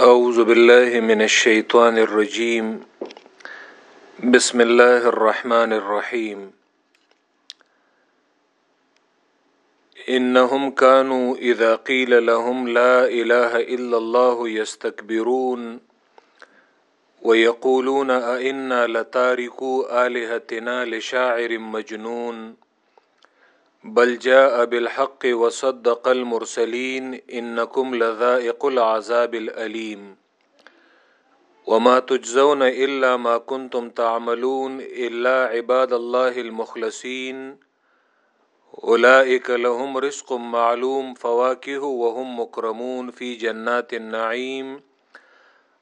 اعوذ باللہ من الشیطان الرجیم بسم اللہ الرحمن الرحیم انہم كانوا اذا قیل لهم لا الہ الا اللہ يستكبرون ويقولون ائنا لتارکو آلہتنا لشاعر مجنون. بل جاء بالحق وصدق المرسلين انكم لذائق العذاب الالم وما تجزون الا ما كنتم تعملون الا عباد الله المخلصين. اولئك لهم رزق معلوم فواكه وهم مكرمون في جنات النعيم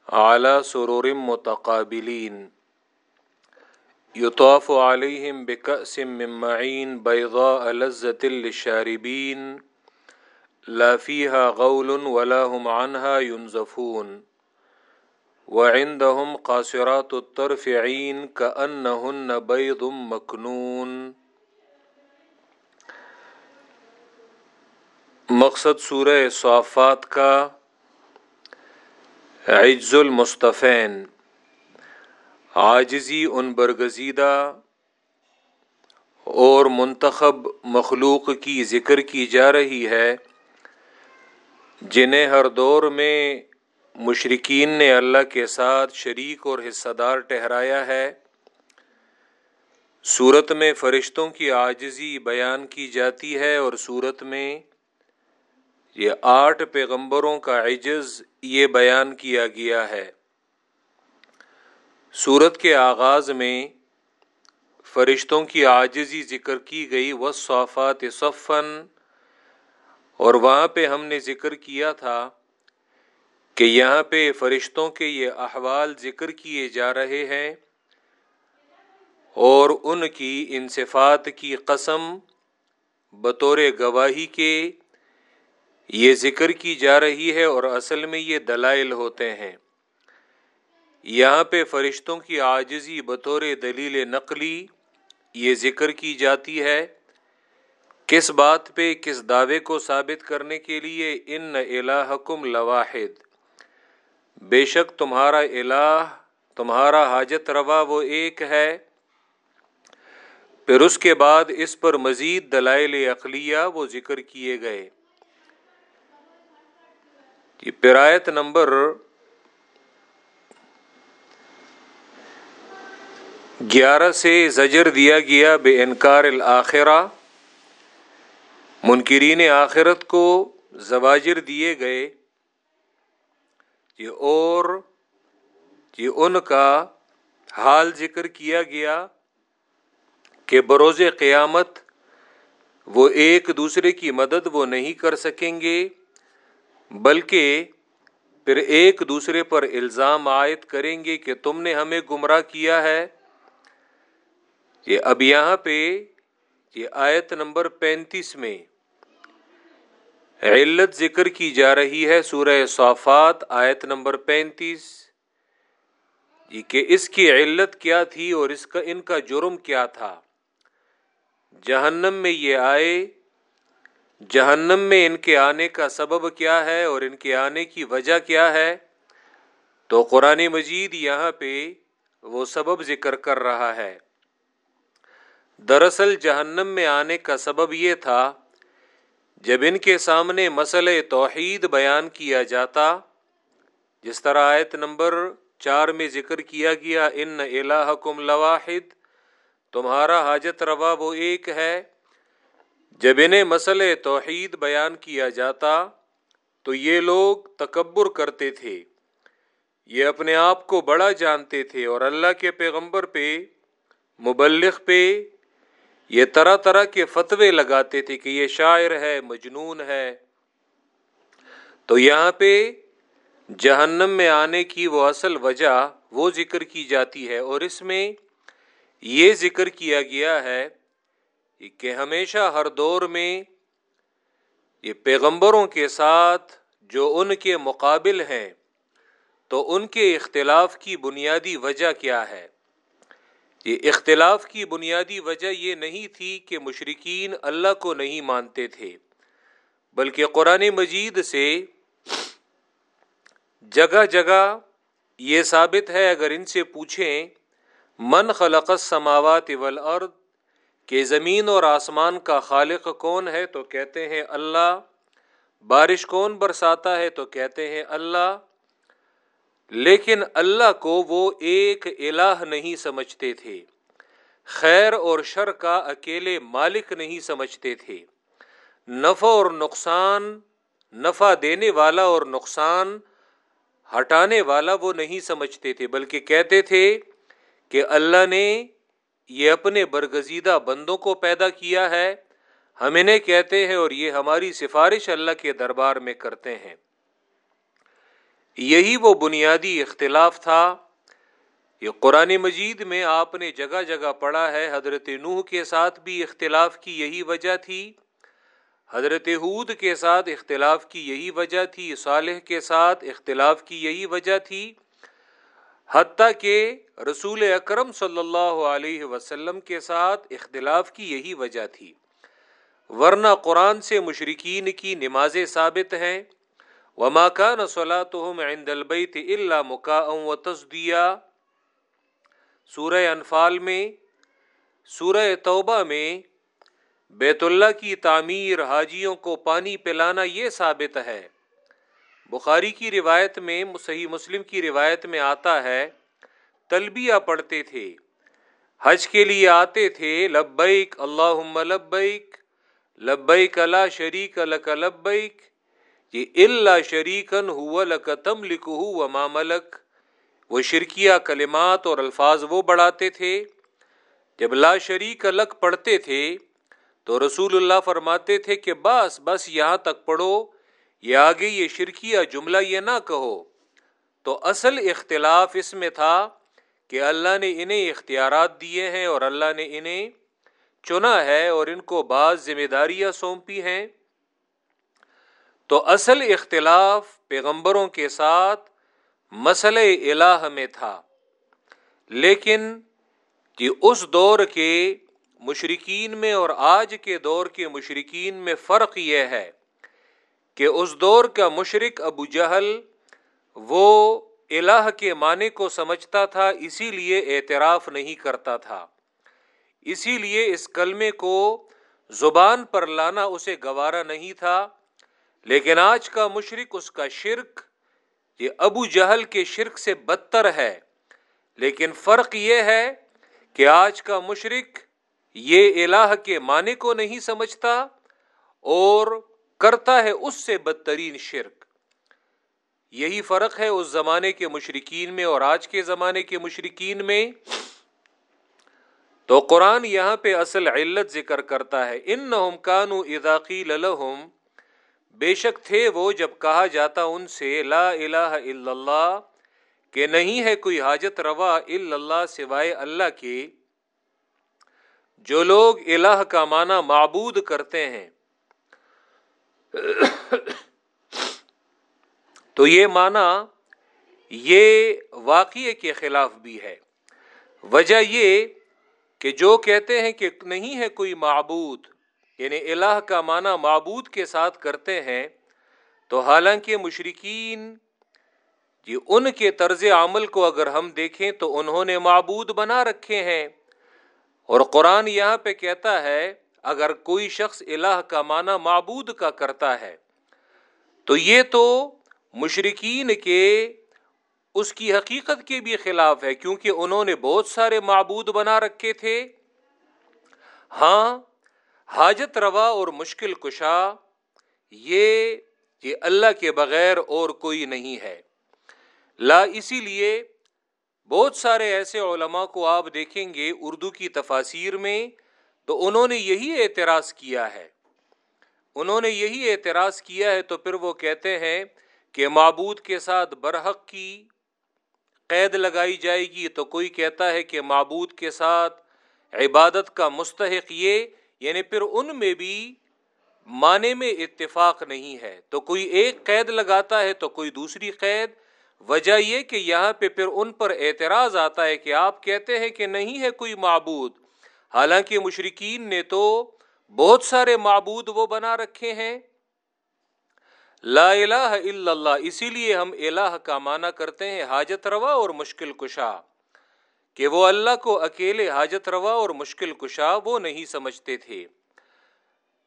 على سرور متقابلين. یطاف علیہم بکأس من معین بیضاء لذة للشاربین لا فيها غول ولا هم عنها ينزفون. وعندهم قاصرات الطرف عين كأنهن بيض مكنون. مقصد سورہ صافات کا عجز المصطفین. عاجزی ان برگزیدہ اور منتخب مخلوق کی ذکر کی جا رہی ہے، جنہیں ہر دور میں مشرقین نے اللہ کے ساتھ شریک اور حصہ دار ٹہرایا ہے۔ صورت میں فرشتوں کی عاجزی بیان کی جاتی ہے اور صورت میں یہ آٹھ پیغمبروں کا عجز یہ بیان کیا گیا ہے۔ صورت کے آغاز میں فرشتوں کی عاجزی ذکر کی گئی وہ صافات صفن اور وہاں پہ ہم نے ذکر کیا تھا کہ یہاں پہ فرشتوں کے یہ احوال ذکر کیے جا رہے ہیں اور ان کی انصفات کی قسم بطور گواہی کے یہ ذکر کی جا رہی ہے اور اصل میں یہ دلائل ہوتے ہیں۔ یہاں پہ فرشتوں کی عاجزی بطور دلیل نقلی یہ ذکر کی جاتی ہے۔ کس بات پہ کس دعوے کو ثابت کرنے کے لیے ان الہکم لواحد۔ بے شک تمہارا الہ، تمہارا حاجت روا وہ ایک ہے۔ پھر اس کے بعد اس پر مزید دلائل اقلیہ وہ ذکر کیے گئے۔ یہ پرایت نمبر گیارہ سے زجر دیا گیا بے انکار الآخرہ منکرین آخرت کو زواجر دیے گئے۔ یہ اور یہ ان کا حال ذکر کیا گیا کہ بروز قیامت وہ ایک دوسرے کی مدد وہ نہیں کر سکیں گے، بلکہ پھر ایک دوسرے پر الزام عائد کریں گے کہ تم نے ہمیں گمراہ کیا ہے۔ یہ اب یہاں پہ یہ آیت نمبر پینتیس میں علت ذکر کی جا رہی ہے سورہ صافات، آیت نمبر پینتیس۔ یہ کہ اس کی علت کیا تھی اور اس کا، ان کا جرم کیا تھا۔ جہنم میں یہ آئے۔ جہنم میں ان کے آنے کا سبب کیا ہے اور ان کے آنے کی وجہ کیا ہے۔ تو قرآن مجید یہاں پہ وہ سبب ذکر کر رہا ہے۔ دراصل جہنم میں آنے کا سبب یہ تھا، جب ان کے سامنے مسئلہ توحید بیان کیا جاتا، جس طرح آیت نمبر چار میں ذکر کیا گیا، ان الہکم لواحد، تمہارا حاجت روا وہ ایک ہے۔ جب انہیں مسئلہ توحید بیان کیا جاتا، تو یہ لوگ تکبر کرتے تھے۔ یہ اپنے آپ کو بڑا جانتے تھے اور اللہ کے پیغمبر پہ، مبلغ پہ یہ طرح طرح کے فتوے لگاتے تھے کہ یہ شاعر ہے، مجنون ہے۔ تو یہاں پہ جہنم میں آنے کی وہ اصل وجہ وہ ذکر کی جاتی ہے اور اس میں یہ ذکر کیا گیا ہے کہ ہمیشہ ہر دور میں یہ پیغمبروں کے ساتھ جو ان کے مقابل ہیں، تو ان کے اختلاف کی بنیادی وجہ کیا ہے؟ یہ اختلاف کی بنیادی وجہ یہ نہیں تھی کہ مشرقین اللہ کو نہیں مانتے تھے، بلکہ قرآن مجید سے جگہ جگہ یہ ثابت ہے، اگر ان سے پوچھیں، من خلق السماوات والارض، کہ زمین اور آسمان کا خالق کون ہے تو کہتے ہیں اللہ، بارش کون برساتا ہے تو کہتے ہیں اللہ لیکن اللہ کو وہ ایک الہ نہیں سمجھتے تھے۔ خیر اور شر کا اکیلے مالک نہیں سمجھتے تھے۔ نفع اور نقصان، نفع دینے والا اور نقصان ہٹانے والا وہ نہیں سمجھتے تھے، بلکہ کہتے تھے کہ اللہ نے یہ اپنے برگزیدہ بندوں کو پیدا کیا ہے۔ ہم انہیں کہتے ہیں اور یہ ہماری سفارش اللہ کے دربار میں کرتے ہیں۔ یہی وہ بنیادی اختلاف تھا یہ قرآن مجید میں آپ نے جگہ جگہ پڑھا ہے، حضرت نوح کے ساتھ بھی اختلاف کی یہی وجہ تھی، حضرت حود کے ساتھ اختلاف کی یہی وجہ تھی، صالح کے ساتھ اختلاف کی یہی وجہ تھی، حتیٰ کہ رسول اکرم صلی اللہ علیہ وسلم کے ساتھ اختلاف کی یہی وجہ تھی۔ ورنہ قرآن سے مشرقین کی نمازیں ثابت ہیں۔ وما كان صلاتهم عند البيت الا مكاء وتصديا۔ سورہ انفال میں، سورہ توبہ میں بیت اللہ کی تعمیر حاجیوں کو پانی پلانا یہ ثابت ہے۔ بخاری کی روایت میں، صحیح مسلم کی روایت میں آتا ہے، تلبیہ پڑھتے تھے، حج کے لیے آتے تھے، لبیک اللہ لبیک لبیک لا شریک لک لبیک یہ اللہ شریکن ہوا لکتم لکھ وما ملک وہ شرکیہ کلمات اور الفاظ وہ بڑھاتے تھے۔ جب لا شریک الگ پڑھتے تھے تو رسول اللہ فرماتے تھے کہ بس بس یہاں تک پڑھو۔ یہ آگے یہ شرکیہ جملہ یہ نہ کہو۔ تو اصل اختلاف اس میں تھا کہ اللہ نے انہیں اختیارات دیے ہیں اور اللہ نے انہیں چنا ہے اور ان کو بعض ذمہ داریاں سونپی ہیں۔ تو اصل اختلاف پیغمبروں کے ساتھ مسئلہ الہ میں تھا۔ لیکن کہ اس دور کے مشرقین میں اور آج کے دور کے مشرقین میں فرق یہ ہے کہ اس دور کا مشرق ابو جہل وہ الہ کے معنی کو سمجھتا تھا، اسی لیے اعتراف نہیں کرتا تھا۔ اسی لیے اس کلمے کو زبان پر لانا اسے گوارا نہیں تھا۔ لیکن آج کا مشرق اس کا شرک، یہ ابو جہل کے شرک سے بدتر ہے۔ لیکن فرق یہ ہے کہ آج کا مشرق یہ الہ کے معنی کو نہیں سمجھتا اور کرتا ہے اس سے بدترین شرک۔ یہی فرق ہے اس زمانے کے مشرقین میں اور آج کے زمانے کے مشرقین میں۔ تو قرآن یہاں پہ اصل علت ذکر کرتا ہے ان نہ کانو اداقی لہم بے شک تھے وہ جب کہا جاتا ان سے، لا الہ الا اللہ، کہ نہیں ہے کوئی حاجت روا الا اللہ سوائے اللہ کے جو لوگ الہ کا معنی معبود کرتے ہیں۔ تو یہ معنی یہ واقعے کے خلاف بھی ہے۔ وجہ یہ کہ جو کہتے ہیں کہ نہیں ہے کوئی معبود یعنی الہ کا معنی معبود کے ساتھ کرتے ہیں، تو حالانکہ مشرقین جی ان کے طرز عمل کو اگر ہم دیکھیں تو انہوں نے معبود بنا رکھے ہیں۔ اور قرآن یہاں پہ کہتا ہے، اگر کوئی شخص الہ کا معنی معبود کا کرتا ہے، تو یہ تو مشرقین کے اس کی حقیقت کے بھی خلاف ہے، کیونکہ انہوں نے بہت سارے معبود بنا رکھے تھے۔ ہاں حاجت روا اور مشکل کشا، یہ یہ اللہ کے بغیر اور کوئی نہیں ہے۔ لا، اسی لیے بہت سارے ایسے علماء کو آپ دیکھیں گے اردو کی تفاصیر میں، تو انہوں نے یہی اعتراض کیا ہے۔ انہوں نے یہی اعتراض کیا ہے، تو پھر وہ کہتے ہیں کہ معبود کے ساتھ برحق کی قید لگائی جائے گی، تو کوئی کہتا ہے کہ معبود کے ساتھ عبادت کا مستحق یہ یعنی پھر ان میں بھی معنی میں اتفاق نہیں ہے۔ تو کوئی ایک قید لگاتا ہے تو کوئی دوسری قید۔ وجہ یہ کہ یہاں پہ پھر ان پر اعتراض آتا ہے کہ آپ کہتے ہیں کہ نہیں ہے کوئی معبود۔ حالانکہ مشرقین نے تو بہت سارے معبود وہ بنا رکھے ہیں۔ لا الہ الا اللہ، اسی لیے ہم الہ کا معنی کرتے ہیں، حاجت روا اور مشکل کشا۔ کہ وہ اللہ کو اکیلے حاجت روا اور مشکل کشا وہ نہیں سمجھتے تھے۔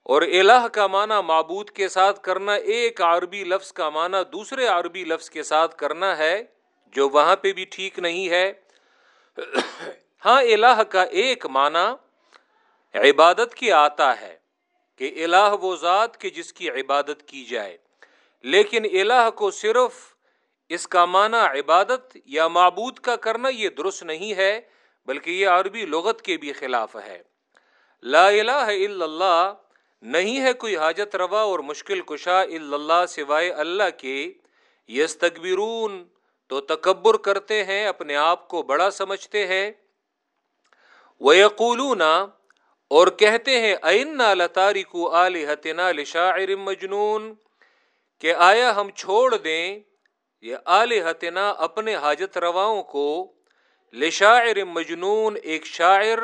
اور الہ کا معنی معبود کے ساتھ کرنا، ایک عربی لفظ کا معنی دوسرے عربی لفظ کے ساتھ کرنا ہے، جو وہاں پہ بھی ٹھیک نہیں ہے۔ ہاں الہ کا ایک معنی عبادت کی آتا ہے کہ الہ وہ ذات کے جس کی عبادت کی جائے۔ لیکن الہ کو صرف اس کا معنی عبادت یا معبود کا کرنا یہ درست نہیں ہے، بلکہ یہ عربی لغت کے بھی خلاف ہے۔ لا الہ الا اللہ، نہیں ہے کوئی حاجت روا اور مشکل کشا الا اللہ سوائے اللہ کے۔ یستکبرون، تو تکبر کرتے ہیں، اپنے آپ کو بڑا سمجھتے ہیں۔ وہ اور کہتے ہیں اینا لتاریکو آلہتنا لشاعر مجنون، کہ آیا ہم چھوڑ دیں یہ آلہتنا اپنے حاجت رواؤں کو لشاعر مجنون ایک شاعر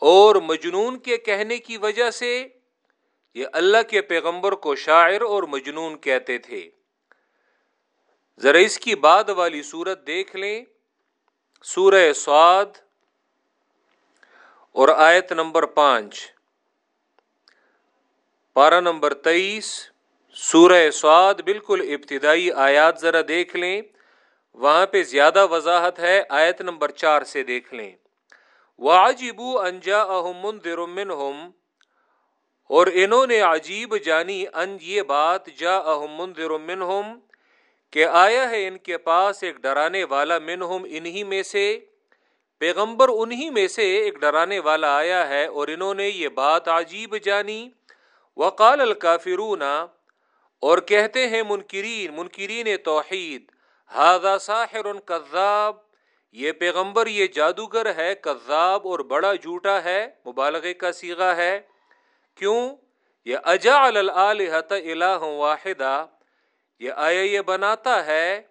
اور مجنون کے کہنے کی وجہ سے یہ اللہ کے پیغمبر کو شاعر اور مجنون کہتے تھے۔ ذرا اس کی بعد والی صورت دیکھ لیں۔ سورہ سعد اور آیت نمبر پانچ۔ پارا نمبر تیئیس۔ سورہ سعد بالکل ابتدائی آیات ذرا دیکھ لیں۔ وہاں پہ زیادہ وضاحت ہے، آیت نمبر چار سے دیکھ لیں۔ واجبو انجا احمن درمن اور انہوں نے عجیب جانی ان یہ بات جا احمن درمن کہ آیا ہے ان کے پاس ایک ڈرانے والا منہم انہی میں سے۔ پیغمبر انہی میں سے ایک ڈرانے والا آیا ہے اور انہوں نے یہ بات عجیب جانی۔ وقال الکافرون اور کہتے ہیں منکرین منکرین توحید ہاضا ساحر کذاب یہ پیغمبر، یہ جادوگر ہے، کذاب اور بڑا جھوٹا ہے، مبالغے کا سیگا ہے۔ کیوں؟ یہ اجا الحت الہ واحدہ۔ یہ آیا یہ بناتا ہے،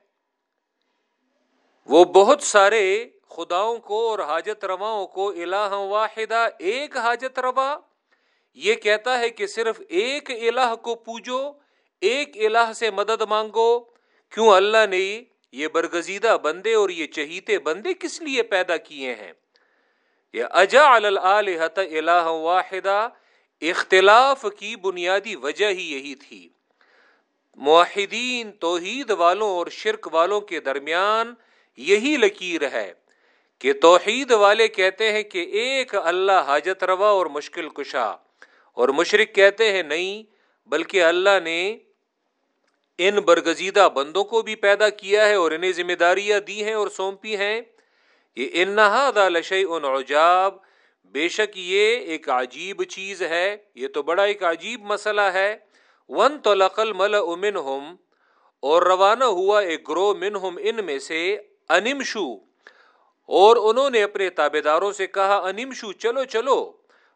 وہ بہت سارے خداؤں کو اور حاجت رواؤں کو الہ واحدہ، ایک حاجت روا۔ یہ کہتا ہے کہ صرف ایک الہ کو پوجو ایک الہ سے مدد مانگو؟ کیوں اللہ نے یہ برگزیدہ بندے اور یہ چہیتے بندے کس لیے پیدا کیے ہیں؟ یہ اجا الحت الہ واحدہ، اختلاف کی بنیادی وجہ ہی یہی تھی۔ معاہدین توحید والوں اور شرک والوں کے درمیان یہی لکیر ہے کہ توحید والے کہتے ہیں کہ ایک اللہ حاجت روا اور مشکل کشا، اور مشرق کہتے ہیں نہیں، بلکہ اللہ نے ان برگزیدہ بندوں کو بھی پیدا کیا ہے اور انہیں ذمہ داریاں دی ہیں اور سونپی ہیں یہ انہا لشی ان عجاب، بے شک یہ ایک عجیب چیز ہے، یہ تو بڑا ایک عجیب مسئلہ ہے۔ ون تو لقل مل امن اور روانہ ہوا ایک گرو من ان میں سے انمشو اور انہوں نے اپنے تابے داروں سے کہا انمشو چلو چلو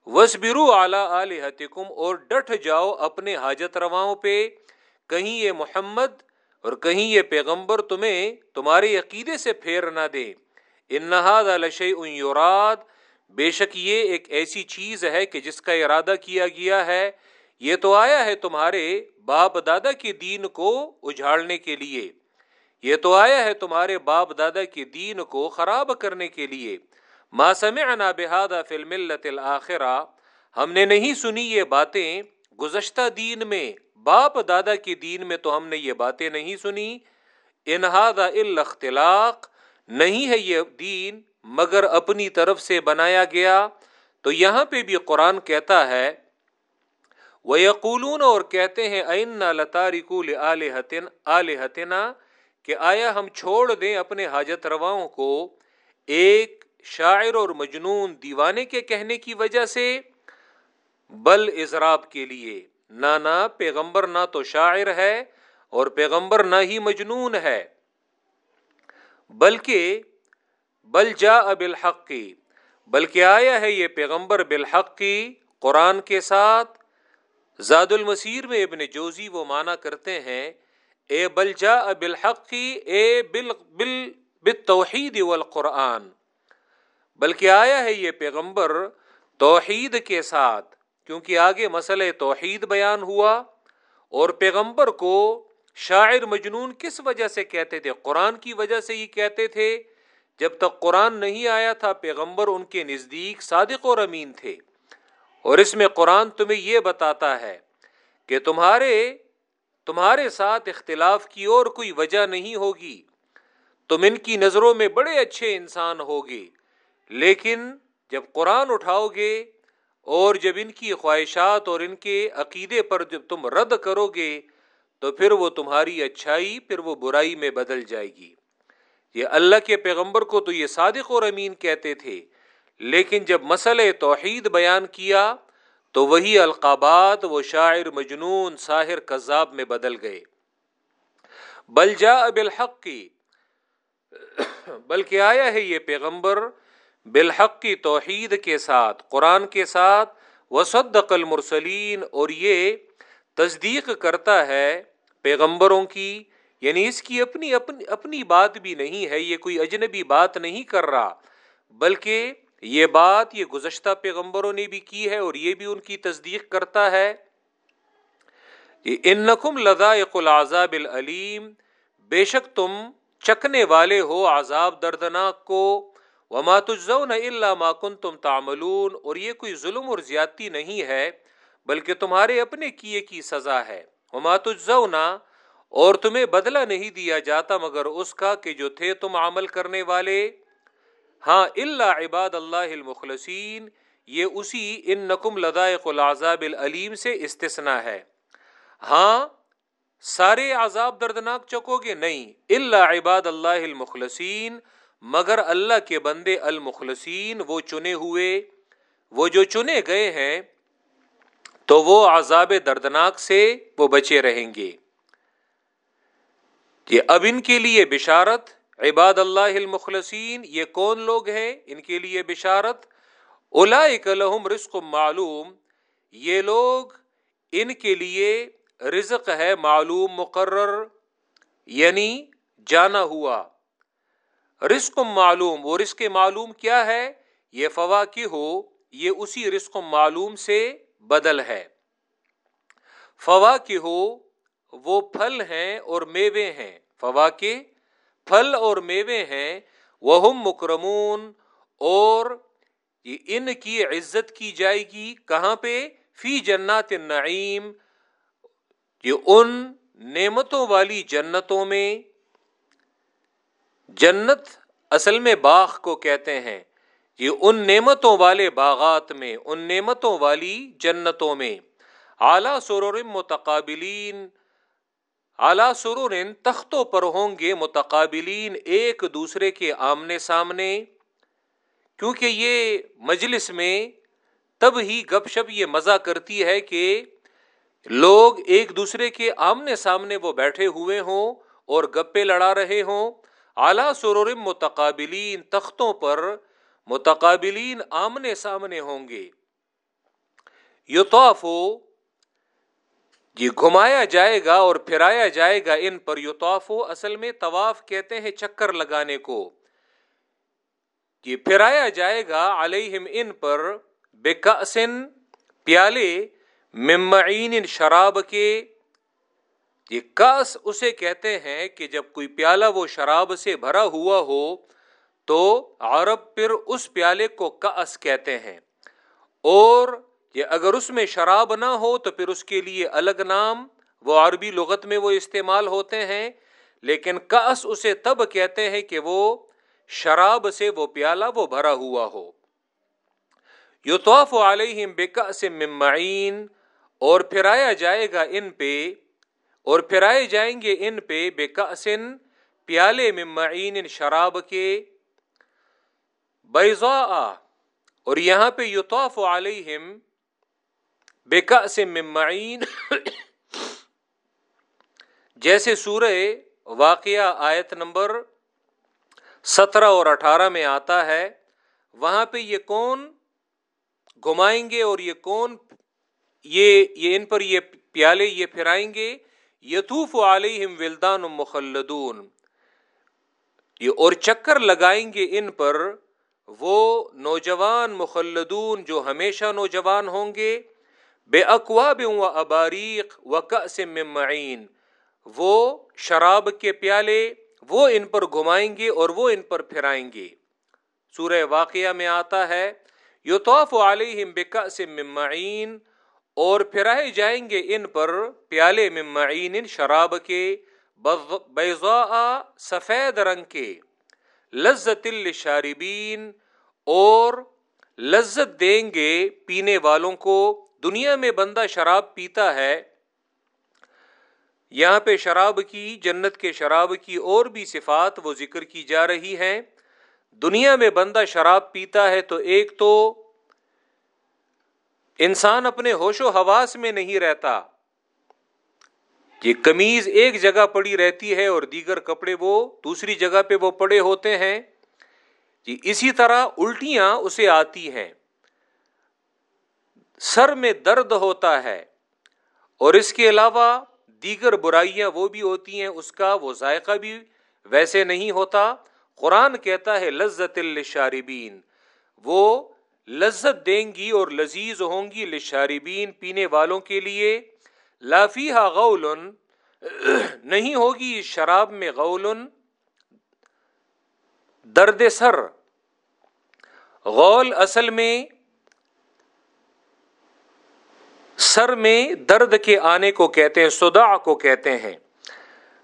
وسبرو اعلی حتکم اور ڈٹ جاؤ اپنے حاجت رواؤں پہ۔ کہیں یہ محمد اور کہیں یہ پیغمبر تمہیں تمہارے عقیدے سے پھیر نہ دے۔ انہاد یوراد بے شک یہ ایک ایسی چیز ہے کہ جس کا ارادہ کیا گیا ہے۔ یہ تو آیا ہے تمہارے باپ دادا کے دین کو اجھاڑنے کے لیے۔ یہ تو آیا ہے تمہارے باپ دادا کے دین کو خراب کرنے کے لیے۔ ما سمعنا بهذا فی الملت الاخرہ ہم نے نہیں سنی یہ باتیں گزشتہ دین میں۔ باپ دادا کے دین میں تو ہم نے یہ باتیں نہیں سنی۔ انہذا الا اختلاق، نہیں ہے یہ دین، مگر اپنی طرف سے بنایا گیا۔ تو یہاں پہ بھی قرآن کہتا ہے وہ یقولون اور کہتے ہیں کہ آیا ہم چھوڑ دیں اپنے حاجت رواؤں کو۔ ایک شاعر اور مجنون دیوانے کے کہنے کی وجہ سے، بل اضراب کے لیے۔ نہ نہ پیغمبر نہ تو شاعر ہے اور پیغمبر نہ ہی مجنون ہے۔ بلکہ بل جا بالحق کی بلکہ آیا ہے یہ پیغمبر بالحق کی قرآن کے ساتھ۔ زاد المسیر میں ابن جوزی وہ مانا کرتے ہیں، اے بل جا بالحق کی اے بل بل بالتوحید والقرآن۔ بلکہ آیا ہے یہ پیغمبر توحید کے ساتھ۔ کیونکہ آگے مسئلہ توحید بیان ہوا اور پیغمبر کو شاعر مجنون کس وجہ سے کہتے تھے؟ قرآن کی وجہ سے ہی کہتے تھے۔ جب تک قرآن نہیں آیا تھا، پیغمبر ان کے نزدیک صادق اور امین تھے۔ اور اس میں قرآن تمہیں یہ بتاتا ہے کہ تمہارے تمہارے ساتھ اختلاف کی اور کوئی وجہ نہیں ہوگی۔ تم ان کی نظروں میں بڑے اچھے انسان ہوگے، لیکن جب قرآن اٹھاؤ گے اور جب ان کی خواہشات اور ان کے عقیدے پر جب تم رد کرو گے، تو پھر وہ تمہاری اچھائی، پھر وہ برائی میں بدل جائے گی۔ یہ اللہ کے پیغمبر کو تو یہ صادق اور امین کہتے تھے، لیکن جب مسئلہ توحید بیان کیا، تو وہی القابات، وہ شاعر مجنون، ساحر کذاب میں بدل گئے۔ بل جا بالحق کی بلکہ آیا ہے یہ پیغمبر بالحق کی توحید کے ساتھ، قرآن کے ساتھ، وصدق المرسلین اور یہ تصدیق کرتا ہے پیغمبروں کی یعنی اس کی اپنی اپنی اپنی بات بھی نہیں ہے، یہ کوئی اجنبی بات نہیں کر رہا، بلکہ یہ بات، یہ گزشتہ پیغمبروں نے بھی کی ہے اور یہ بھی ان کی تصدیق کرتا ہے۔ ان نقم لذائق العذاب العلیم بے شک تم چکنے والے ہو عذاب دردناک کو۔ وما تجزون الا ما کنتم تعملون، اور یہ کوئی ظلم اور زیادتی نہیں ہے، بلکہ تمہارے اپنے کیے کی سزا ہے۔ وما تجزون، اور تمہیں بدلہ نہیں دیا جاتا مگر اس کا کہ جو تھے تم عمل کرنے والے۔ ہاں اللہ عباد اللہ المخلصین، یہ اسی ان نقم لدائق العذاب العلیم سے استثنا ہے۔ ہاں سارے عذاب دردناک چکو گے؟ نہیں اللہ عباد اللہ المخلصین مگر اللہ کے بندے المخلصین وہ چنے ہوئے، وہ جو چنے گئے ہیں، تو وہ عذاب دردناک سے وہ بچے رہیں گے۔ یہ اب ان کے لیے بشارت، عباد اللہ المخلصین، یہ کون لوگ ہیں؟ ان کے لیے بشارت۔ لہم رزق معلوم، یہ لوگ ان کے لیے رزق ہے معلوم، مقرر یعنی جانا ہوا۔ رزق معلوم، وہ رزق معلوم کیا ہے؟ یہ فواقع ہو، یہ اسی رزق معلوم سے بدل ہے۔ فواقع ہو، وہ پھل ہیں اور میوے ہیں۔ فواقع پھل اور میوے ہیں وہ مکرمون اور ان کی عزت کی جائے گی۔ کہاں پہ؟ فی جنات النعیم، یہ ان نعمتوں والی جنتوں میں۔ جنت اصل میں باغ کو کہتے ہیں۔ یہ ان نعمتوں والے باغات میں، ان نعمتوں والی جنتوں میں۔ اعلی سرور متقابلین، اعلی سرور تختوں پر ہوں گے متقابلین ایک دوسرے کے آمنے سامنے۔ کیونکہ یہ مجلس میں تب ہی گپ شپ یہ مزہ کرتی ہے کہ لوگ ایک دوسرے کے آمنے سامنے وہ بیٹھے ہوئے ہوں اور گپے لڑا رہے ہوں۔ اعلیٰ سرور متقابلین تختوں پر متقابلین آمنے سامنے ہوں گے۔ یوتوف جی گھمایا جائے گا اور پھرایا جائے گا ان پر۔ یوتوف اصل میں طواف کہتے ہیں چکر لگانے کو۔ یہ پھرایا جائے گا علیہم ان پر بےکاسن پیالے، ممعین شراب کے یہ کاس اسے کہتے ہیں کہ جب کوئی پیالہ وہ شراب سے بھرا ہوا ہو، تو عرب پھر اس پیالے کو کاس کہتے ہیں۔ اور یہ اگر اس میں شراب نہ ہو، تو پھر اس کے لیے الگ نام، وہ عربی لغت میں وہ استعمال ہوتے ہیں۔ لیکن کاس اسے تب کہتے ہیں کہ وہ شراب سے وہ پیالہ وہ بھرا ہوا ہو۔ یو توف علیہم بے سے ممعین اور پھرایا جائے گا ان پہ اور پھرائے جائیں گے ان پہ بے کاسن پیالے میں معین شراب کے بیضا اور یہاں پہ یوتوف علیہم بے میں معین، جیسے سورہ واقعہ آیت نمبر سترہ اور اٹھارہ میں آتا ہے، وہاں پہ یہ کون گھمائیں گے اور یہ کون یہ یہ ان پر یہ پیالے یہ پھرائیں گے یتوف علیہم ولدان مخلدون۔ یہ اور چکر لگائیں گے ان پر، وہ نوجوان مخلدون جو ہمیشہ نوجوان ہوں گے۔ بے اقواب و اباریق و معین۔ وہ شراب کے پیالے، وہ ان پر گھمائیں گے اور وہ ان پر پھرائیں گے۔ سورہ واقعہ میں آتا ہے یو توف علیہم بکا سے ممعین اور پھرائے جائیں گے ان پر پیالے ممعین شراب کے بیضاء سفید رنگ کے۔ لذت الشاربین اور لذت دیں گے پینے والوں کو۔ دنیا میں بندہ شراب پیتا ہے، یہاں پہ شراب کی، جنت کے شراب کی اور بھی صفات وہ ذکر کی جا رہی ہیں۔ دنیا میں بندہ شراب پیتا ہے تو ایک تو انسان اپنے ہوش و حواس میں نہیں رہتا۔ یہ کمیز ایک جگہ پڑی رہتی ہے اور دیگر کپڑے وہ دوسری جگہ پہ وہ پڑے ہوتے ہیں۔ جی اسی طرح الٹیاں اسے آتی ہیں۔ سر میں درد ہوتا ہے اور اس کے علاوہ دیگر برائیاں وہ بھی ہوتی ہیں، اس کا وہ ذائقہ بھی ویسے نہیں ہوتا۔ قرآن کہتا ہے، لذت الشاربین وہ لذت دیں گی اور لذیذ ہوں گی لشاربین پینے والوں کے لیے۔ لافی غول نہیں ہوگی اس شراب میں غول درد سر۔ غول اصل میں سر میں درد کے آنے کو کہتے ہیں سدا کو کہتے ہیں۔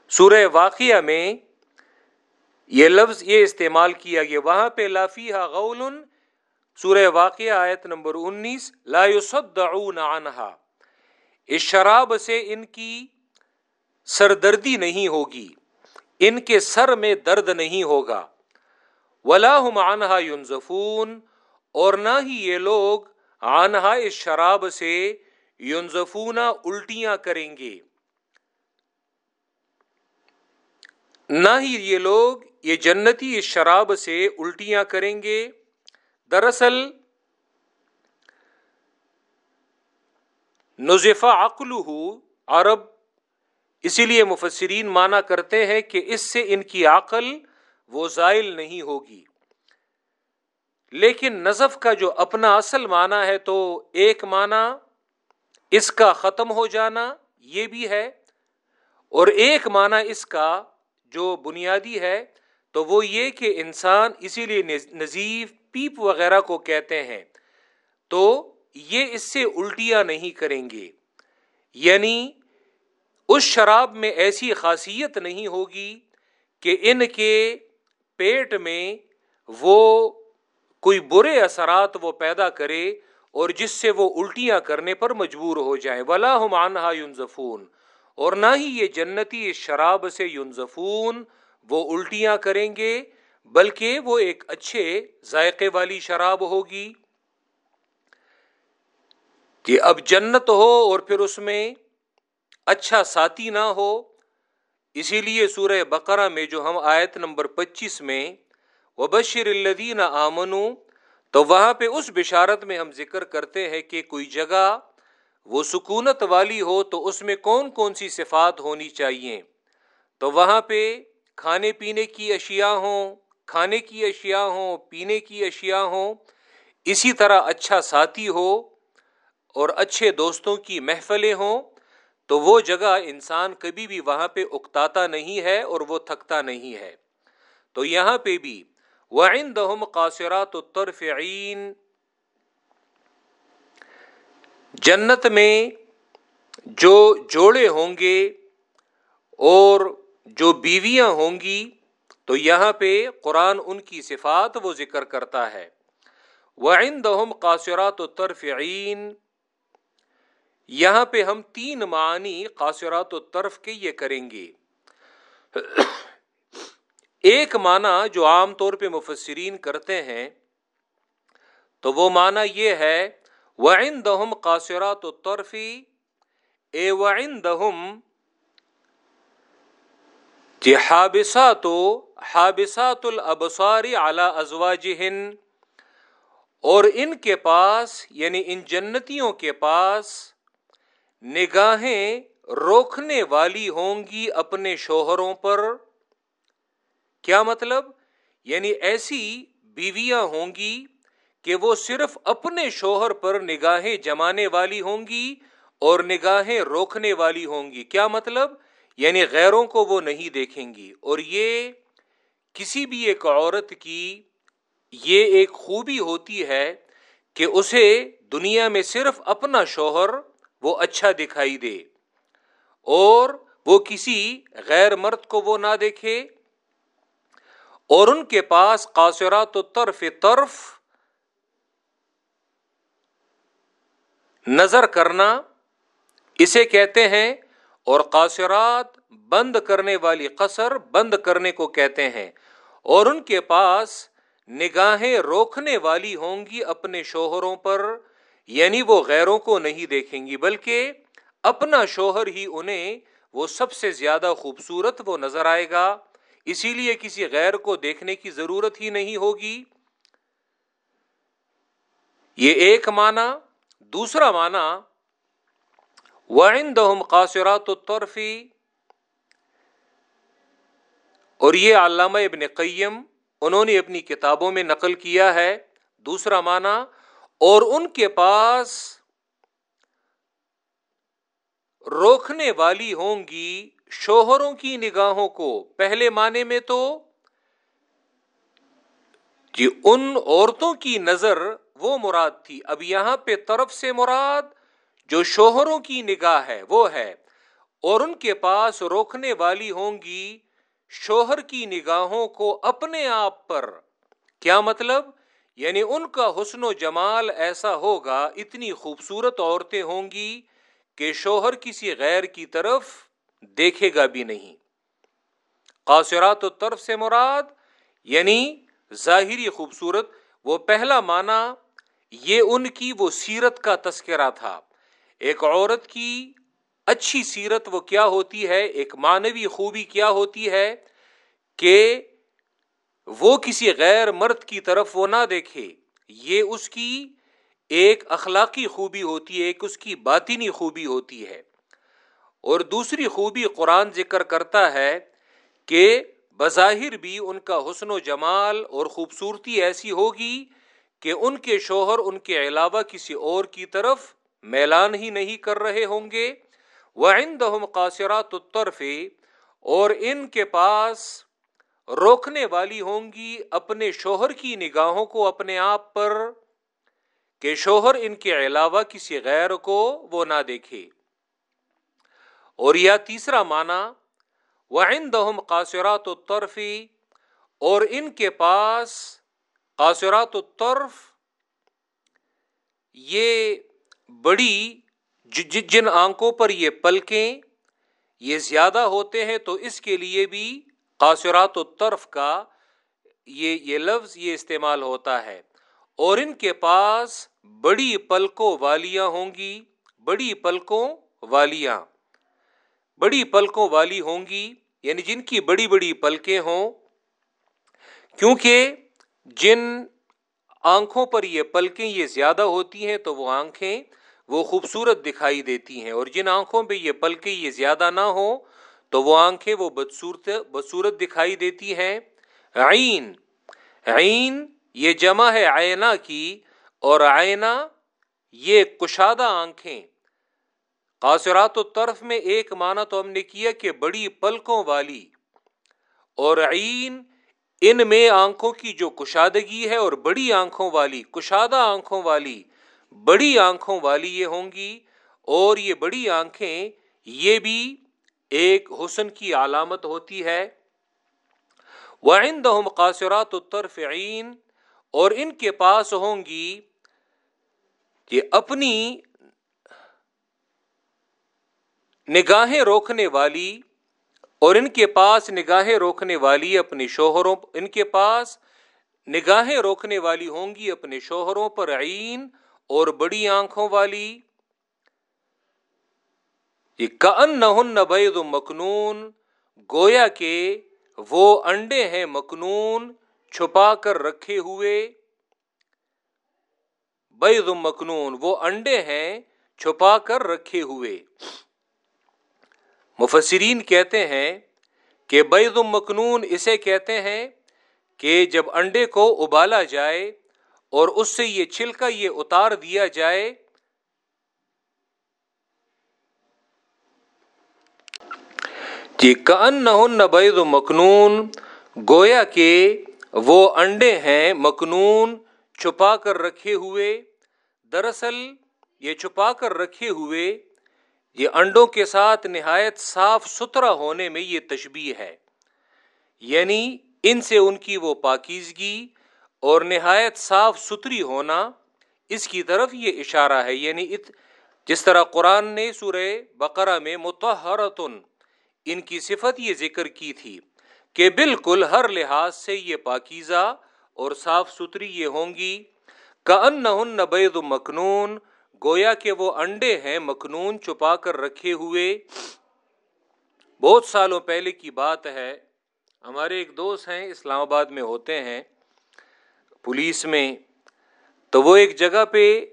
سورہ واقعہ میں یہ لفظ، یہ استعمال کیا گیا۔ وہاں پہ لافی غول سورہ واقعہ آیت نمبر انیس، لا يصدعون عنها اس شراب سے ان کی سردردی نہیں ہوگی، ان کے سر میں درد نہیں ہوگا۔ ولا هم عنها ينزفون اور نہ ہی یہ لوگ عنها اس شراب سے یونزفونا الٹیاں کریں گے۔ نہ ہی یہ لوگ یہ جنتی اس شراب سے الٹیاں کریں گے۔ دراصل نظفا عقل عرب، اسی لیے مفسرین مانا کرتے ہیں کہ اس سے ان کی عقل وہ زائل نہیں ہوگی۔ لیکن نظف کا جو اپنا اصل معنی ہے تو ایک معنی، اس کا ختم ہو جانا یہ بھی ہے، اور ایک معنی اس کا جو بنیادی ہے تو وہ یہ کہ انسان اسی لیے نظیف پیپ وغیرہ کو کہتے ہیں۔ تو یہ اس سے الٹیاں نہیں کریں گے۔ یعنی اس شراب میں ایسی خاصیت نہیں ہوگی کہ ان کے پیٹ میں وہ کوئی برے اثرات وہ پیدا کرے اور جس سے وہ الٹیاں کرنے پر مجبور ہو جائیں۔ ولا ہم عنہا ينزفون۔ اور نہ ہی یہ جنتی اس شراب سے ينزفون۔ وہ الٹیاں کریں گے، بلکہ وہ ایک اچھے ذائقے والی شراب ہوگی۔ کہ اب جنت ہو اور پھر اس میں اچھا ساتھی نہ ہو۔ اسی لیے سورہ بقرہ میں جو ہم آیت نمبر پچیس میں، وبشر الدین آمنو تو وہاں پہ اس بشارت میں ہم ذکر کرتے ہیں کہ کوئی جگہ وہ سکونت والی ہو تو اس میں کون کون سی صفات ہونی چاہیے۔ تو وہاں پہ کھانے پینے کی اشیاء ہوں، کھانے کی اشیاء ہوں، پینے کی اشیاء ہوں، اسی طرح اچھا ساتھی ہو اور اچھے دوستوں کی محفلیں ہوں، تو وہ جگہ انسان کبھی بھی وہاں پہ اکتاتا نہیں ہے اور وہ تھکتا نہیں ہے۔ تو یہاں پہ بھی وعندهم قاصرات الطرف جنت میں جو جوڑے ہوں گے اور جو بیویاں ہوں گی، تو یہاں پہ قرآن ان کی صفات وہ ذکر کرتا ہے۔ وعندهم قاصرات الطرف عین یہاں پہ ہم تین معنی قاصرات الطرف کے یہ کریں گے۔ ایک معنی جو عام طور پہ مفسرین کرتے ہیں، تو وہ معنی یہ ہے، وعندهم قاصرات الطرف۔ اے وعندهم جی حابسات حابسات الابصار على ازواجهن اور ان کے پاس یعنی ان جنتیوں کے پاس، نگاہیں روکنے والی ہوں گی اپنے شوہروں پر۔ کیا مطلب؟ یعنی ایسی بیویاں ہوں گی کہ وہ صرف اپنے شوہر پر نگاہیں جمانے والی ہوں گی اور نگاہیں روکنے والی ہوں گی۔ کیا مطلب؟ یعنی غیروں کو وہ نہیں دیکھیں گی اور یہ کسی بھی ایک عورت کی یہ ایک خوبی ہوتی ہے کہ اسے دنیا میں صرف اپنا شوہر وہ اچھا دکھائی دے اور وہ کسی غیر مرد کو وہ نہ دیکھے اور ان کے پاس قاصرات و طرف طرف نظر کرنا، اسے کہتے ہیں اور قاصرات بند کرنے والی قصر بند کرنے کو کہتے ہیں اور ان کے پاس نگاہیں روکنے والی ہوں گی اپنے شوہروں پر یعنی وہ غیروں کو نہیں دیکھیں گی، بلکہ اپنا شوہر ہی انہیں وہ سب سے زیادہ خوبصورت وہ نظر آئے گا، اسی لیے کسی غیر کو دیکھنے کی ضرورت ہی نہیں ہوگی۔ یہ ایک معنی، دوسرا معنی وعندهم قاصرات الطرفی اور یہ علامہ ابن قیم، انہوں نے اپنی کتابوں میں نقل کیا ہے، دوسرا معنی، اور ان کے پاس روکنے والی ہوں گی شوہروں کی نگاہوں کو۔ پہلے معنی میں تو جی ان عورتوں کی نظر وہ مراد تھی، اب یہاں پہ طرف سے مراد جو شوہروں کی نگاہ ہے، وہ ہے۔ اور ان کے پاس روکنے والی ہوں گی شوہر کی نگاہوں کو اپنے آپ پر۔ کیا مطلب؟ یعنی ان کا حسن و جمال ایسا ہوگا، اتنی خوبصورت عورتیں ہوں گی کہ شوہر کسی غیر کی طرف دیکھے گا بھی نہیں۔ قاصرات و طرف سے مراد یعنی ظاہری خوبصورت، وہ پہلا معنی، یہ ان کی وہ سیرت کا تذکرہ تھا۔ ایک عورت کی اچھی سیرت وہ کیا ہوتی ہے؟ ایک مانوی خوبی کیا ہوتی ہے کہ وہ کسی غیر مرد کی طرف وہ نہ دیکھے؟ یہ اس کی ایک اخلاقی خوبی ہوتی ہے، ایک اس کی باطنی خوبی ہوتی ہے۔ اور دوسری خوبی قرآن ذکر کرتا ہے کہ بظاہر بھی ان کا حسن و جمال اور خوبصورتی ایسی ہوگی کہ ان کے شوہر، ان کے علاوہ کسی اور کی طرف میلان ہی نہیں کر رہے ہوں گے۔ وہ قاصرات الطرف، اور ان کے پاس روکنے والی ہوں گی اپنے شوہر کی نگاہوں کو اپنے آپ پر، کہ شوہر ان کے علاوہ کسی غیر کو وہ نہ دیکھے۔ اور یا تیسرا معنی وہ قاصرات الطرفی اور ان کے پاس قاصرات الطرف، یہ بڑی جن آنکھوں پر یہ پلکیں یہ زیادہ ہوتے ہیں تو اس کے لیے بھی قاصرات و طرف کا یہ یہ لفظ یہ استعمال ہوتا ہے۔ اور ان کے پاس بڑی پلکوں والیاں ہوں گی، بڑی پلکوں والیاں۔ بڑی پلکوں والی ہوں گی یعنی جن کی بڑی بڑی پلکیں ہوں، کیونکہ جن آنکھوں پر یہ پلکیں یہ زیادہ ہوتی ہیں تو وہ آنکھیں وہ خوبصورت دکھائی دیتی ہیں اور جن آنکھوں پہ یہ پلکیں یہ زیادہ نہ ہو تو وہ آنکھیں وہ بدصورت بدصورت دکھائی دیتی ہیں۔ عین عین یہ جمع ہے آئینہ کی اور آئینہ یہ کشادہ آنکھیں۔ قاصرات و طرف میں ایک معنی تو ہم نے کیا کہ بڑی پلکوں والی۔ اور عین ان میں آنکھوں کی جو کشادگی ہے اور بڑی آنکھوں والی، کشادہ آنکھوں والی، بڑی آنکھوں والی یہ ہوں گی اور یہ بڑی آنکھیں، یہ بھی ایک حسن کی علامت ہوتی ہے۔ وعندهم قاصرات الطرفعین اور ان کے پاس ہوں گی کہ اپنی نگاہیں روکنے والی اور ان کے پاس نگاہیں روکنے والی اپنے شوہروں، ان کے پاس نگاہیں روکنے والی ہوں گی اپنے شوہروں پر عین اور بڑی آنکھوں والی۔ یہ کن نہ بید مکنون، گویا کے وہ انڈے ہیں مکنون، چھپا کر رکھے ہوئے۔ بید مکنون، وہ انڈے ہیں، چھپا کر رکھے ہوئے۔ مفسرین کہتے ہیں کہ بید مکنون اسے کہتے ہیں کہ جب انڈے کو ابالا جائے اور اس سے یہ چھلکا یہ اتار دیا جائے۔ جی کن نہ بید مخنون گویا کہ وہ انڈے ہیں مخنون چھپا کر رکھے ہوئے۔ دراصل یہ چھپا کر رکھے ہوئے یہ انڈوں کے ساتھ نہایت صاف ستھرا ہونے میں یہ تشبیح ہے۔ یعنی ان سے ان کی وہ پاکیزگی اور نہایت صاف ستھری ہونا اس کی طرف یہ اشارہ ہے۔ یعنی جس طرح قرآن نے سورہ بقرہ میں متحرتن ان کی صفت یہ ذکر کی تھی کہ بالکل ہر لحاظ سے یہ پاکیزہ اور صاف ستھری یہ ہوں گی۔ کا ان بید مخنون گویا کہ وہ انڈے ہیں مخنون چھپا کر رکھے ہوئے۔ بہت سالوں پہلے کی بات ہے، ہمارے ایک دوست ہیں، اسلام آباد میں ہوتے ہیں، پولیس میں۔ تو وہ ایک جگہ پہ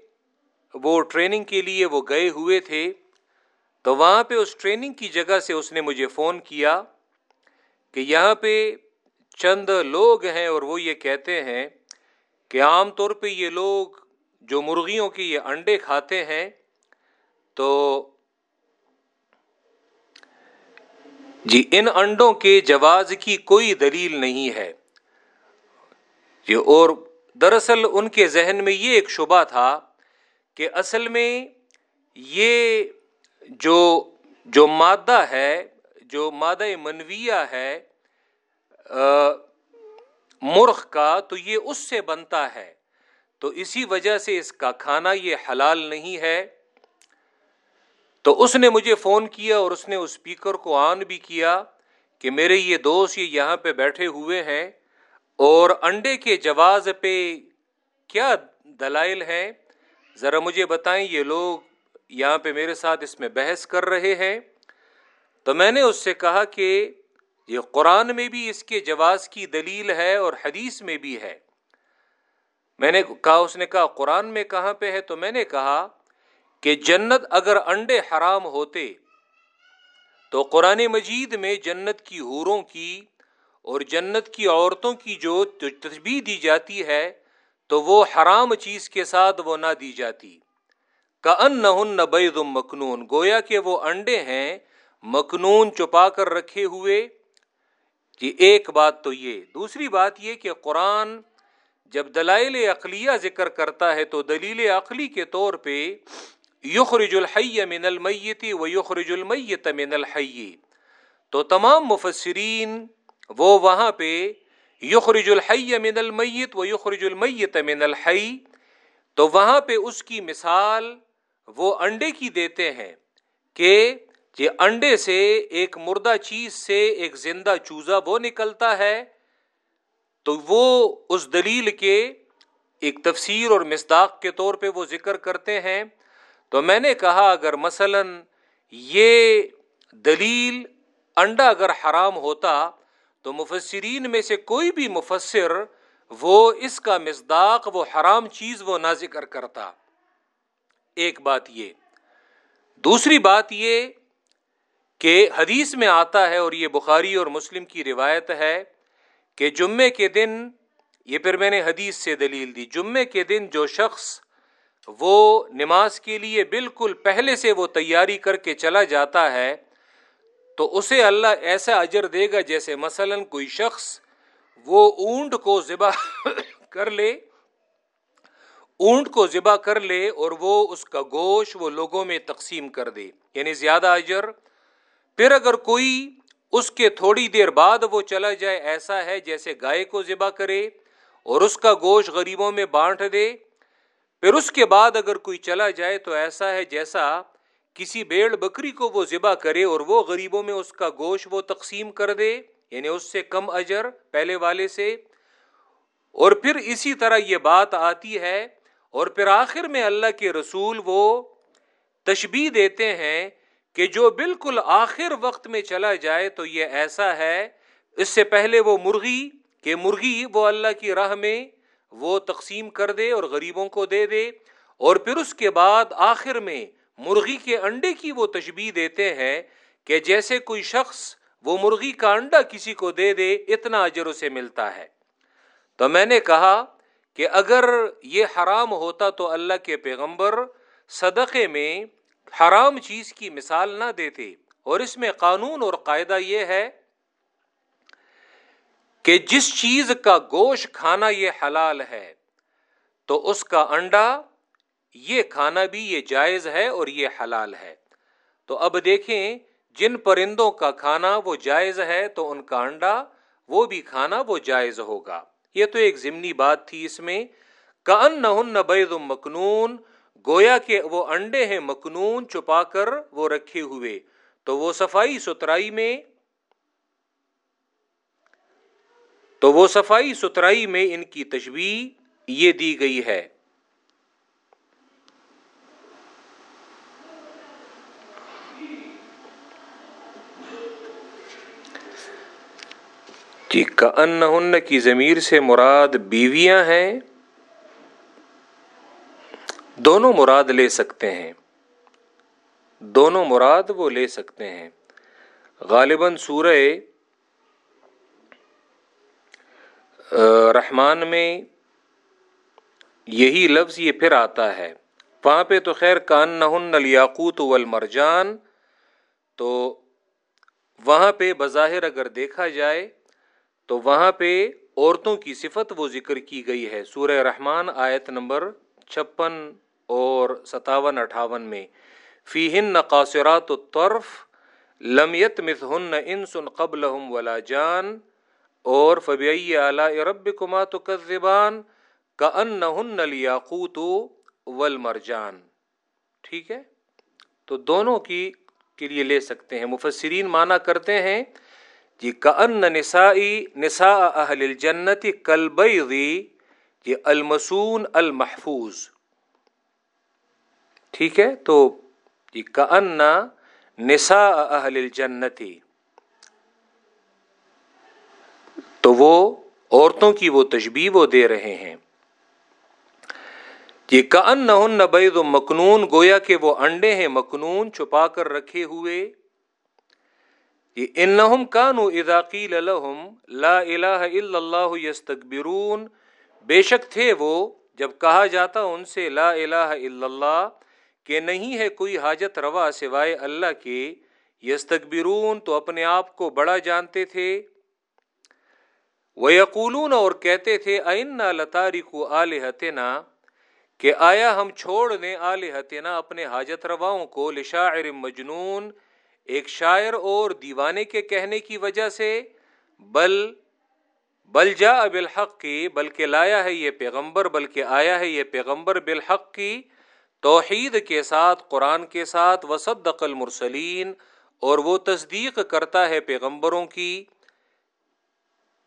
وہ ٹریننگ کے لیے وہ گئے ہوئے تھے۔ تو وہاں پہ اس ٹریننگ کی جگہ سے اس نے مجھے فون کیا کہ یہاں پہ چند لوگ ہیں اور وہ یہ کہتے ہیں کہ عام طور پہ یہ لوگ جو مرغیوں کے یہ انڈے کھاتے ہیں، تو جی ان انڈوں کے جواز کی کوئی دلیل نہیں ہے۔ جی اور دراصل ان کے ذہن میں یہ ایک شبہ تھا کہ اصل میں یہ جو جو مادہ ہے، جو مادہ منویہ ہے مرغ کا، تو یہ اس سے بنتا ہے۔ تو اسی وجہ سے اس کا کھانا یہ حلال نہیں ہے۔ تو اس نے مجھے فون کیا اور اس نے اس اسپیکر کو آن بھی کیا کہ میرے یہ دوست یہ یہاں پہ بیٹھے ہوئے ہیں اور انڈے کے جواز پہ کیا دلائل ہیں؟ ذرا مجھے بتائیں، یہ لوگ یہاں پہ میرے ساتھ اس میں بحث کر رہے ہیں۔ تو میں نے اس سے کہا کہ یہ قرآن میں بھی اس کے جواز کی دلیل ہے اور حدیث میں بھی ہے۔ میں نے کہا، اس نے کہا، قرآن میں کہاں پہ ہے؟ تو میں نے کہا کہ جنت اگر انڈے حرام ہوتے تو قرآن مجید میں جنت کی حوروں کی اور جنت کی عورتوں کی جو تجبی دی جاتی ہے تو وہ حرام چیز کے ساتھ وہ نہ دی جاتی۔ کا ان نہ بید مخنون گویا کہ وہ انڈے ہیں مخنون چپا کر رکھے ہوئے۔ جی ایک بات تو یہ، دوسری بات یہ کہ قرآن جب دلائل عقلیہ ذکر کرتا ہے تو دلیل عقلی کے طور پہ یخرج الحی من المیت و یخرج المیت من الحی۔ تو تمام مفسرین وہ وہاں پہ یخرج الحی من المیت و یخرج المیت من الحی۔ تو وہاں پہ اس کی مثال وہ انڈے کی دیتے ہیں کہ یہ انڈے سے ایک مردہ چیز سے ایک زندہ چوزا وہ نکلتا ہے۔ تو وہ اس دلیل کے ایک تفسیر اور مصداق کے طور پہ وہ ذکر کرتے ہیں۔ تو میں نے کہا اگر مثلا یہ دلیل انڈا اگر حرام ہوتا تو مفسرین میں سے کوئی بھی مفسر وہ اس کا مزداق وہ حرام چیز وہ نہ ذکر کرتا۔ ایک بات یہ۔ دوسری بات یہ کہ حدیث میں آتا ہے اور یہ بخاری اور مسلم کی روایت ہے کہ جمعے کے دن، یہ پھر میں نے حدیث سے دلیل دی، جمعے کے دن جو شخص وہ نماز کے لیے بالکل پہلے سے وہ تیاری کر کے چلا جاتا ہے، تو اسے اللہ ایسا اجر دے گا جیسے مثلا کوئی شخص وہ اونٹ کو ذبح کر لے، اونٹ کو ذبح کر لے اور وہ اس کا گوشت وہ لوگوں میں تقسیم کر دے یعنی زیادہ اجر۔ پھر اگر کوئی اس کے تھوڑی دیر بعد وہ چلا جائے ایسا ہے جیسے گائے کو ذبح کرے اور اس کا گوشت غریبوں میں بانٹ دے۔ پھر اس کے بعد اگر کوئی چلا جائے تو ایسا ہے جیسا کسی بیڑ بکری کو وہ ذبح کرے اور وہ غریبوں میں اس کا گوشت وہ تقسیم کر دے یعنی اس سے کم اجر پہلے والے سے۔ اور پھر اسی طرح یہ بات آتی ہے اور پھر آخر میں اللہ کے رسول وہ تشبیح دیتے ہیں کہ جو بالکل آخر وقت میں چلا جائے تو یہ ایسا ہے، اس سے پہلے وہ مرغی، کہ مرغی وہ اللہ کی راہ میں وہ تقسیم کر دے اور غریبوں کو دے دے، اور پھر اس کے بعد آخر میں مرغی کے انڈے کی وہ تشبیح دیتے ہیں کہ جیسے کوئی شخص وہ مرغی کا انڈا کسی کو دے دے، اتنا اجر اسے ملتا ہے۔ تو میں نے کہا کہ اگر یہ حرام ہوتا تو اللہ کے پیغمبر صدقے میں حرام چیز کی مثال نہ دیتے۔ اور اس میں قانون اور قاعدہ یہ ہے کہ جس چیز کا گوشت کھانا یہ حلال ہے، تو اس کا انڈا، یہ کھانا بھی یہ جائز ہے اور یہ حلال ہے۔ تو اب دیکھیں، جن پرندوں کا کھانا وہ جائز ہے، تو ان کا انڈا، وہ بھی کھانا وہ جائز ہوگا۔ یہ تو ایک ضمنی بات تھی اس میں۔ کن نہ مکنون گویا کہ وہ انڈے ہیں مکنون چھپا کر وہ رکھے ہوئے۔ تو وہ صفائی ستھرائی میں، تو وہ صفائی ستھرائی میں ان کی تشبیح یہ دی گئی ہے۔ جی ان کی ضمیر سے مراد بیویاں ہیں۔ دونوں مراد لے سکتے ہیں۔ دونوں مراد وہ لے سکتے ہیں۔ غالباً سورہ رحمان میں یہی لفظ یہ پھر آتا ہے۔ وہاں پہ تو خیر کان نہ لیاقوت والمرجان۔ تو وہاں پہ بظاہر اگر دیکھا جائے، تو وہاں پہ عورتوں کی صفت وہ ذکر کی گئی ہے۔ سورہ رحمان آیت نمبر چھپن۔ اور ستاون اٹھاون میں۔ فی ہن قاصرات الطرف لمیت مت ہن ان سن قبل ولا جان۔ اور فبی اعلی رب کما تو کا ان ہن لیاقوت ول مرجان ٹھیک ہے؟ تو دونوں کی کے لیے لے سکتے ہیں۔ مفسرین مانا کرتے ہیں جی کا ان نسائی نسا اہل الجنت کلبی یہ جی، المسون المحفوظ۔ ٹھیک ہے؟ تو جی کا نسا اہل الجنتی تو وہ عورتوں کی وہ تشبیح وہ دے رہے ہیں۔ یہ کا ان نہ بید مکنون، گویا کہ وہ انڈے ہیں مکنون، چھپا کر رکھے ہوئے۔ یہ ان کانو اداقیل لا الہ الا اللہ یستکبرون۔ بے شک تھے وہ، جب کہا جاتا ان سے لا الہ الا اللہ۔ کہ نہیں ہے کوئی حاجت روا سوائے اللہ کے۔ یستکبرون تو اپنے آپ کو بڑا جانتے تھے۔ وہ یقولون اور کہتے تھے این لتاری کو آلحتنا کہ آیا ہم چھوڑ دیں آلحتنا اپنے حاجت رواؤں کو لشاعر مجنون، ایک شاعر اور دیوانے کے کہنے کی وجہ سے۔ بل بل جا بالحق کی بلکہ لایا ہے یہ پیغمبر، بلکہ آیا ہے یہ پیغمبر بالحق۔ کی توحید کے ساتھ، قرآن کے ساتھ، وصدق المرسلین اور وہ تصدیق کرتا ہے پیغمبروں کی۔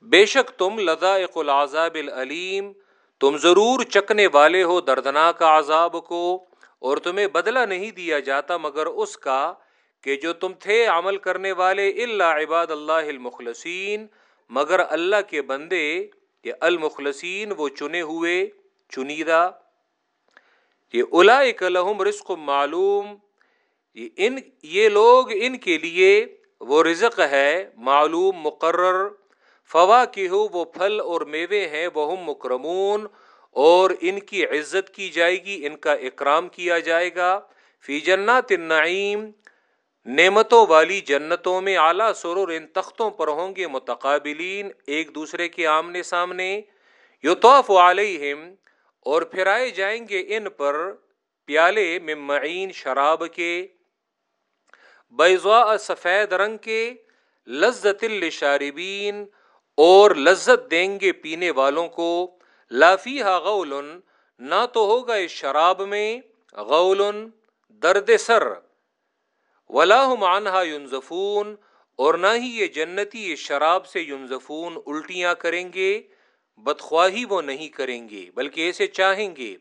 بے شک تم لذائق العذاب العلیم، تم ضرور چکنے والے ہو دردناک عذاب کو، اور تمہیں بدلہ نہیں دیا جاتا مگر اس کا کہ جو تم تھے عمل کرنے والے اللہ عباد اللہ المخلصین۔ مگر اللہ کے بندے یہ المخلصین وہ چنے ہوئے، چنیدہ۔ یہ الاک لہم رزق معلوم، یہ ان، یہ لوگ ان کے لیے وہ رزق ہے معلوم، مقرر فوا کی ہو وہ پھل اور میوے ہیں وہ مکرمون، اور ان کی عزت کی جائے گی، ان کا اکرام کیا جائے گا۔ فی جنات النعیم، نعمتوں والی جنتوں میں اعلیٰ سرور ان تختوں پر ہوں گے متقابلین، ایک دوسرے کے آمنے سامنے۔ یوتوف علیہم اور پھرائے جائیں گے ان پر پیالے ممعین شراب کے، بیضاء سفید رنگ کے، لذت الشاربین اور لذت دیں گے پینے والوں کو لافی ہا غول نہ تو ہوگا اس شراب میں غول درد سر ولاح مانہا یونزفون اور نہ ہی یہ جنتی اس شراب سے یونزفون الٹیاں کریں گے۔ بدخواہی وہ نہیں کریں گے، بلکہ ایسے چاہیں گے۔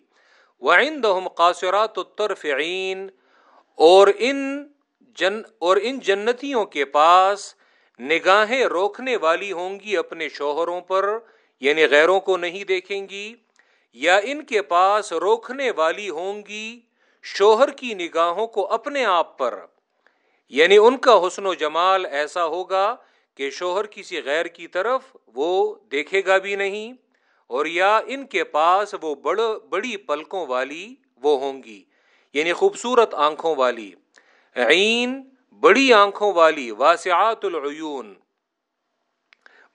وہ آئندہ قاصرات الطرفعین اور ان جن، اور ان جنتیوں کے پاس نگاہیں روکنے والی ہوں گی اپنے شوہروں پر یعنی غیروں کو نہیں دیکھیں گی، یا ان کے پاس روکنے والی ہوں گی شوہر کی نگاہوں کو اپنے آپ پر۔ یعنی ان کا حسن و جمال ایسا ہوگا کہ شوہر کسی غیر کی طرف وہ دیکھے گا بھی نہیں، اور یا ان کے پاس وہ بڑ، بڑی پلکوں والی وہ ہوں گی یعنی خوبصورت آنکھوں والی۔ عین، بڑی آنکھوں والی۔ واسعات العیون۔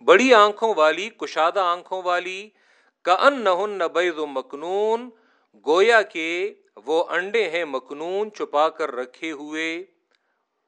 بڑی آنکھوں والی، کشادہ آنکھوں والی۔ کا ان نہ بیض مکنون۔ گویا کے وہ انڈے ہیں مکنون چھپا کر رکھے ہوئے۔